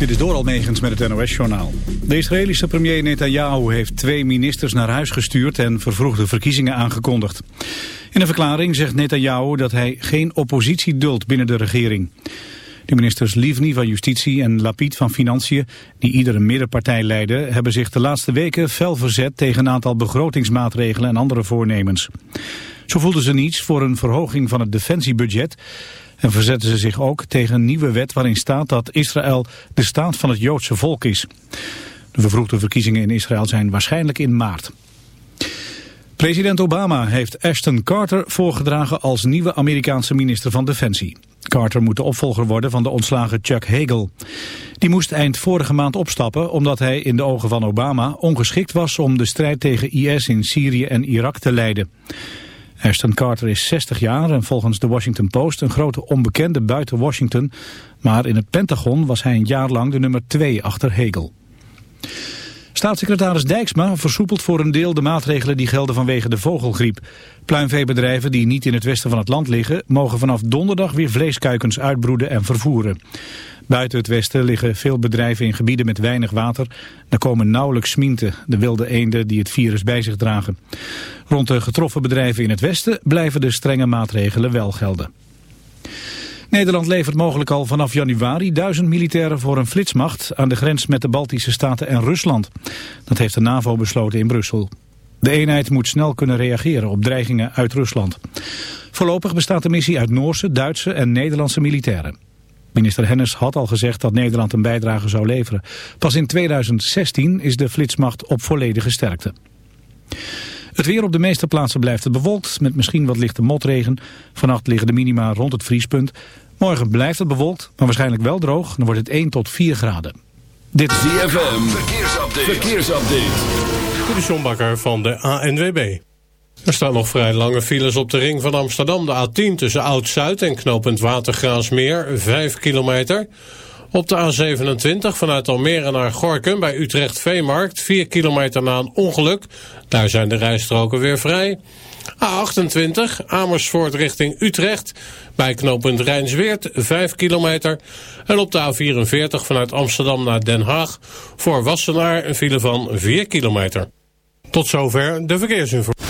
Dit is door Almegens met het NOS-journaal. De Israëlische premier Netanyahu heeft twee ministers naar huis gestuurd en vervroegde verkiezingen aangekondigd. In een verklaring zegt Netanyahu dat hij geen oppositie duldt binnen de regering. De ministers Livni van Justitie en Lapid van Financiën, die iedere middenpartij leiden, hebben zich de laatste weken fel verzet tegen een aantal begrotingsmaatregelen en andere voornemens. Zo voelden ze niets voor een verhoging van het defensiebudget en verzetten ze zich ook tegen een nieuwe wet waarin staat dat Israël de staat van het Joodse volk is. De vervroegde verkiezingen in Israël zijn waarschijnlijk in maart. President Obama heeft Ashton Carter voorgedragen als nieuwe Amerikaanse minister van Defensie. Carter moet de opvolger worden van de ontslagen Chuck Hagel. Die moest eind vorige maand opstappen omdat hij in de ogen van Obama ongeschikt was om de strijd tegen IS in Syrië en Irak te leiden. Ashton Carter is 60 jaar en volgens de Washington Post een grote onbekende buiten Washington. Maar in het Pentagon was hij een jaar lang de nummer 2 achter Hegel. Staatssecretaris Dijksma versoepelt voor een deel de maatregelen die gelden vanwege de vogelgriep. Pluimveebedrijven die niet in het westen van het land liggen... mogen vanaf donderdag weer vleeskuikens uitbroeden en vervoeren. Buiten het westen liggen veel bedrijven in gebieden met weinig water. Er komen nauwelijks sminten, de wilde eenden die het virus bij zich dragen. Rond de getroffen bedrijven in het westen blijven de strenge maatregelen wel gelden. Nederland levert mogelijk al vanaf januari duizend militairen voor een flitsmacht aan de grens met de Baltische Staten en Rusland. Dat heeft de NAVO besloten in Brussel. De eenheid moet snel kunnen reageren op dreigingen uit Rusland. Voorlopig bestaat de missie uit Noorse, Duitse en Nederlandse militairen. Minister Hennis had al gezegd dat Nederland een bijdrage zou leveren. Pas in 2016 is de flitsmacht op volledige sterkte. Het weer op de meeste plaatsen blijft het bewolkt, met misschien wat lichte motregen. Vannacht liggen de minima rond het vriespunt. Morgen blijft het bewolkt, maar waarschijnlijk wel droog. Dan wordt het 1 tot 4 graden. Dit is ZFM, verkeersupdate. verkeersupdate. De van de ANWB. Er staan nog vrij lange files op de ring van Amsterdam. De A10 tussen Oud-Zuid en knooppunt Watergraasmeer, 5 kilometer. Op de A27 vanuit Almere naar Gorkum bij Utrecht Veemarkt, 4 kilometer na een ongeluk. Daar zijn de rijstroken weer vrij. A28 Amersfoort richting Utrecht bij knooppunt Rijnsweert 5 kilometer. En op de A44 vanuit Amsterdam naar Den Haag voor Wassenaar een file van 4 kilometer. Tot zover de verkeersinformatie.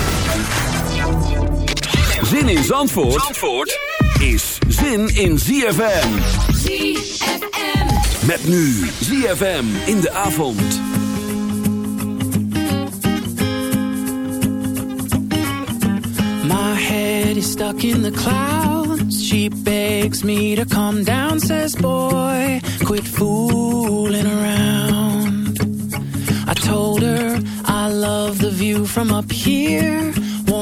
Zin in Zandvoort, Zandvoort is zin in ZFM. ZFM. Met nu ZFM in de avond. My head is stuck in the clouds. She begs me to come down, says boy, quit fooling around. I told her I love the view from up here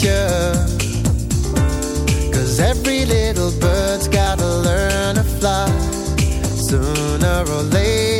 future. Cause every little bird's gotta learn to fly sooner or later.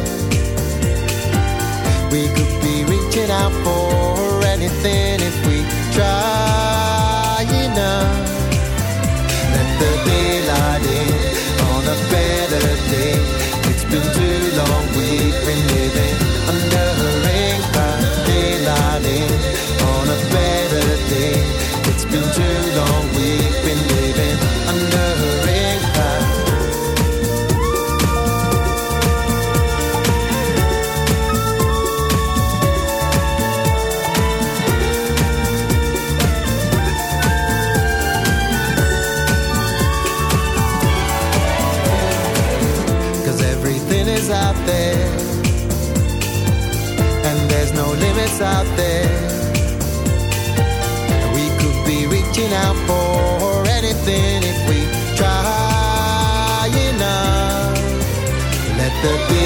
apple that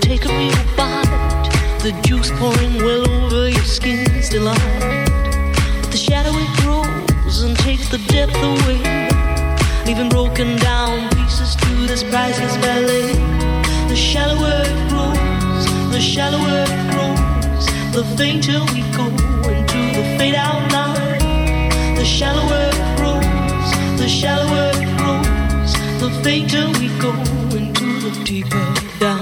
take a real bite. The juice pouring well over your skin's delight. The shadow it grows and takes the depth away, leaving broken down pieces to this priceless ballet. The shallower it grows, the shallower it grows, the fainter we go into the fade out line. The shallower it grows, the shallower it grows, the fainter we go into the deeper down.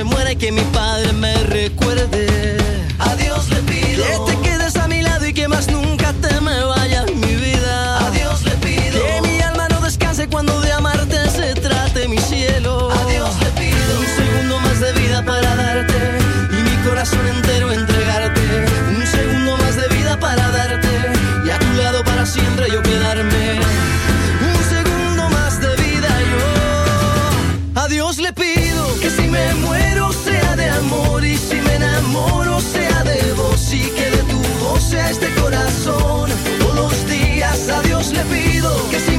Se muera y que mi padre me recuerde.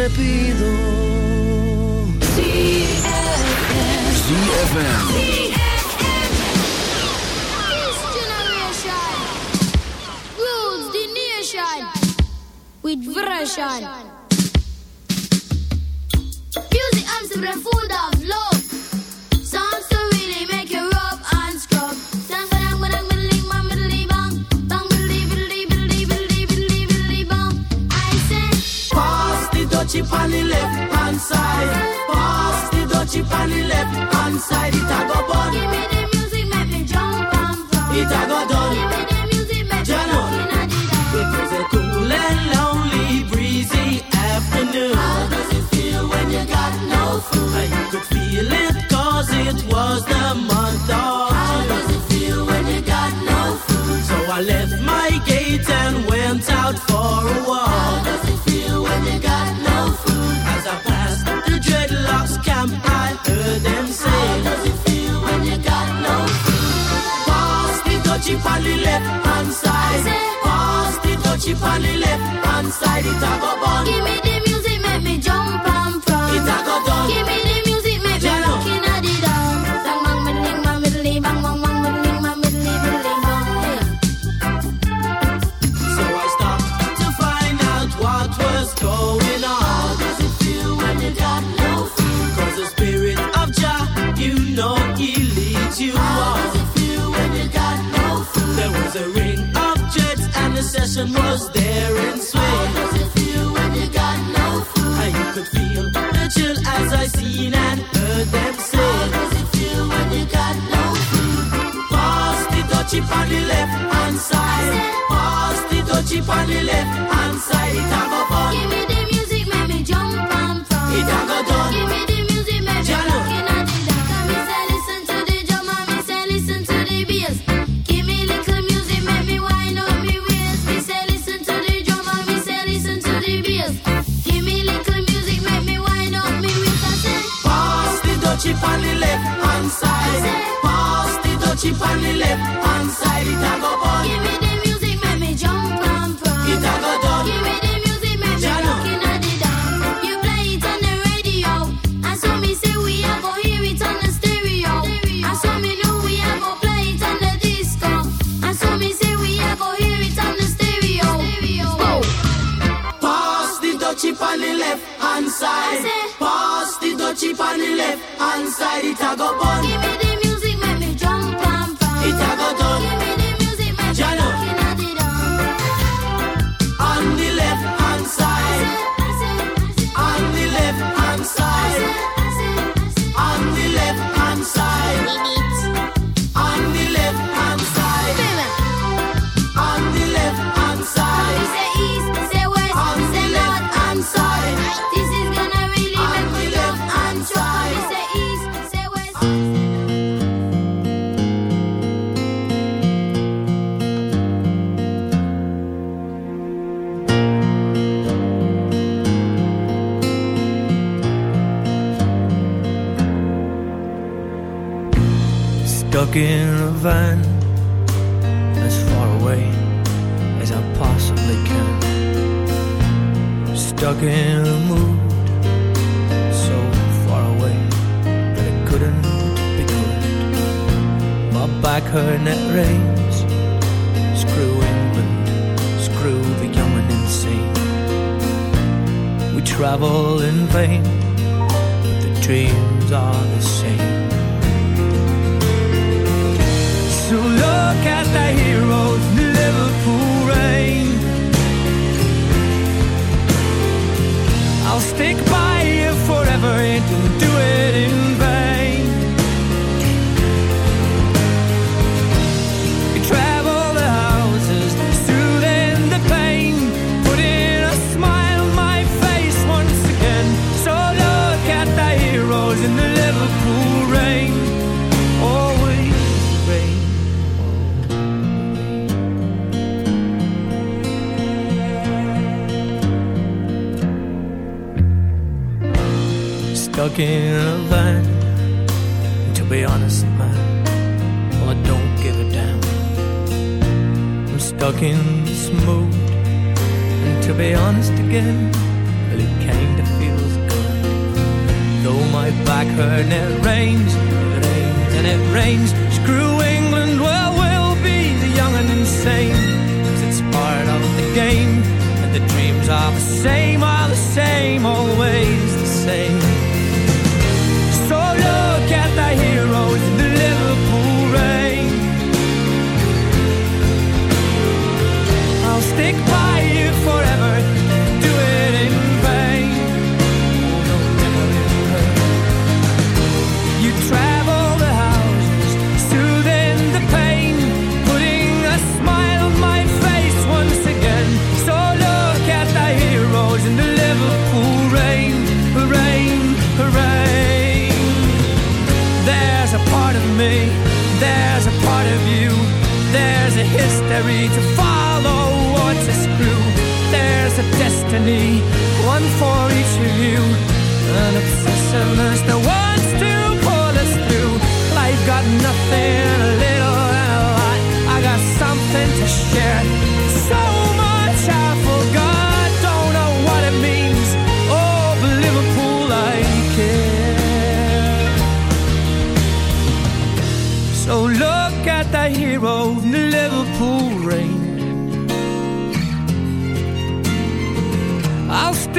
Le pido. This generation rules the nation with version. It a cool and lonely, breezy afternoon. How does it feel when you got no food? I feel it cause it was the month of How does it feel when you got no food? So I left my gate and went out for a walk. The on the left hand side. Pass the dutchie on the left hand side. It a go bun. Give me the and session was there How swing. does it feel when you got no food? I could feel the chill as I seen and heard them say. How does it feel when you got no food? Pass the dutchie on the left hand side. Pass the dutchie on the left hand side. It a go fun. Give me the music, make me jump and from. It a go done. Dutchie on the left hand side. It a go bun.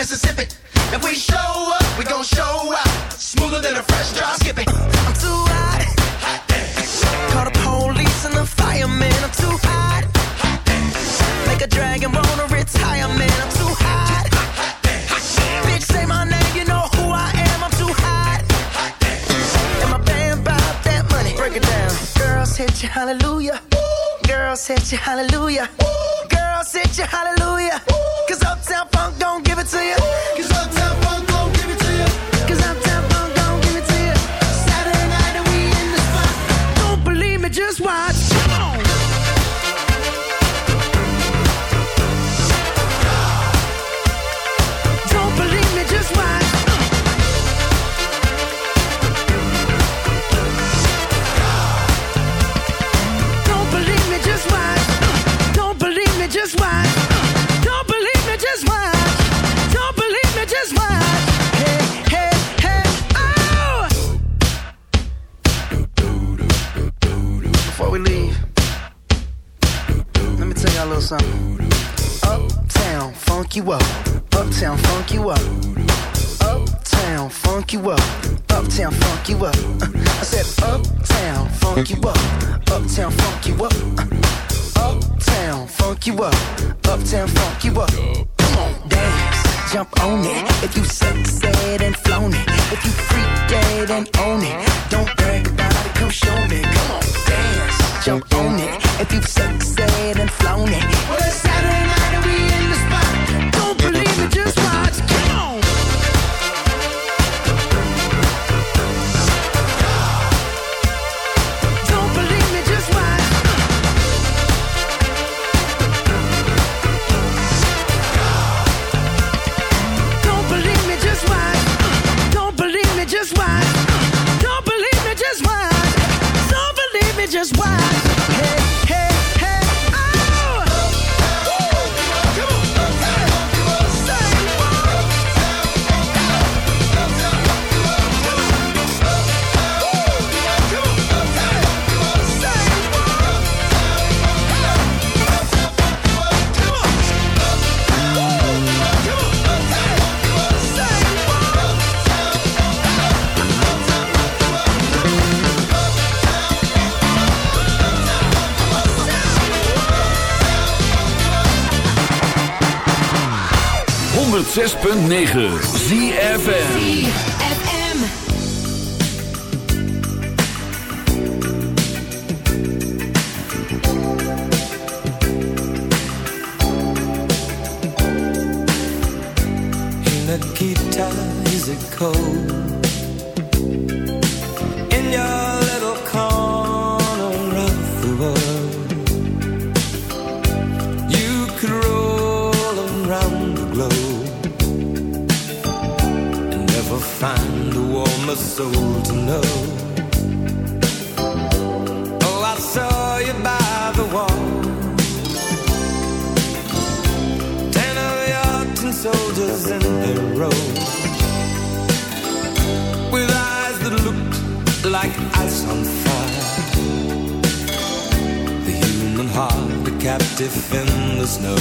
Mississippi. If we show up, we gon' show out. Smoother than a fresh drop. Skip it. I'm too hot. Call the police and the fireman. I'm too hot. Make a dragon wanna retire, man. I'm too hot. Bitch, say my name, you know who I am. I'm too hot. And my band that money. Break it down. Girls hit you, hallelujah. Girls hit you, hallelujah. Girls hit you, hallelujah. Cause Uptown Funk don't give it to you. Cause Uptown Funk 106.9 ZFN Guitar, is it cold? a soul to know. Oh, I saw you by the wall. Ten of your soldiers in their row. With eyes that looked like ice on fire. The human heart, a captive in the snow.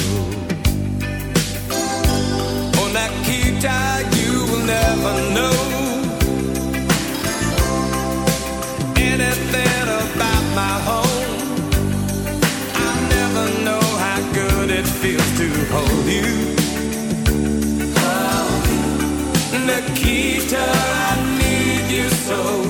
Oh, that you will never know my home. I never know how good it feels to hold you. Oh, Nikita, I need you so.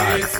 life.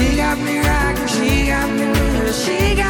She got me rocking, she got me moving, she got